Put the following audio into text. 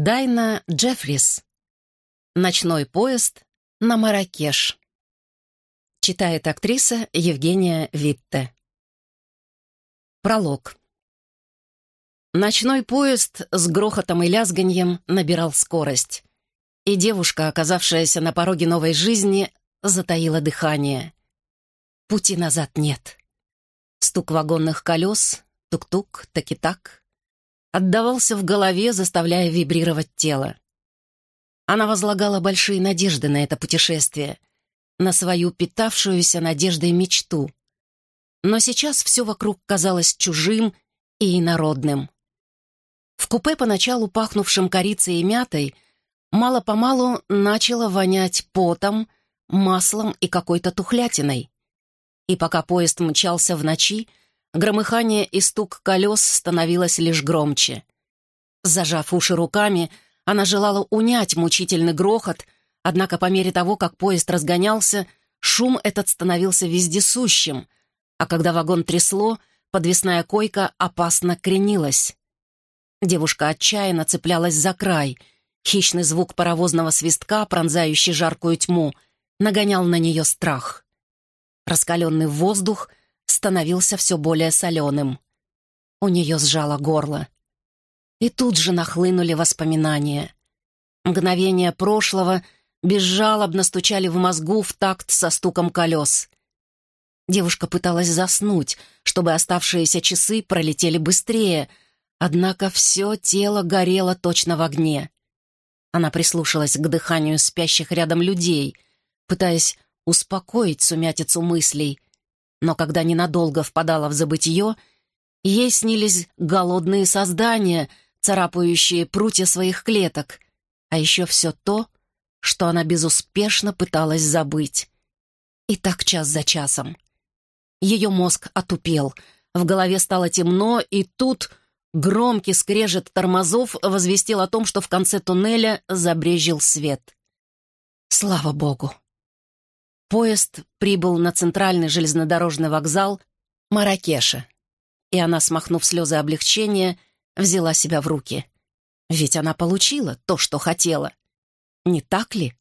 Дайна Джеффрис. Ночной поезд на Маракеш. Читает актриса Евгения Витте. Пролог. Ночной поезд с грохотом и лязганьем набирал скорость, и девушка, оказавшаяся на пороге новой жизни, затаила дыхание. Пути назад нет. Стук вагонных колес, тук-тук, таки-так, отдавался в голове, заставляя вибрировать тело. Она возлагала большие надежды на это путешествие, на свою питавшуюся надеждой мечту. Но сейчас все вокруг казалось чужим и инородным. В купе, поначалу пахнувшим корицей и мятой, мало-помалу начало вонять потом, маслом и какой-то тухлятиной. И пока поезд мчался в ночи, Громыхание и стук колес становилось лишь громче. Зажав уши руками, она желала унять мучительный грохот, однако по мере того, как поезд разгонялся, шум этот становился вездесущим, а когда вагон трясло, подвесная койка опасно кренилась. Девушка отчаянно цеплялась за край. Хищный звук паровозного свистка, пронзающий жаркую тьму, нагонял на нее страх. Раскаленный воздух становился все более соленым. У нее сжало горло. И тут же нахлынули воспоминания. Мгновения прошлого безжалобно стучали в мозгу в такт со стуком колес. Девушка пыталась заснуть, чтобы оставшиеся часы пролетели быстрее, однако все тело горело точно в огне. Она прислушалась к дыханию спящих рядом людей, пытаясь успокоить сумятицу мыслей — но когда ненадолго впадала в забытье, ей снились голодные создания, царапающие прутья своих клеток, а еще все то, что она безуспешно пыталась забыть. И так час за часом. Ее мозг отупел, в голове стало темно, и тут громкий скрежет тормозов возвестил о том, что в конце туннеля забрежил свет. Слава богу! Поезд прибыл на центральный железнодорожный вокзал Маракеша, и она, смахнув слезы облегчения, взяла себя в руки. Ведь она получила то, что хотела. Не так ли?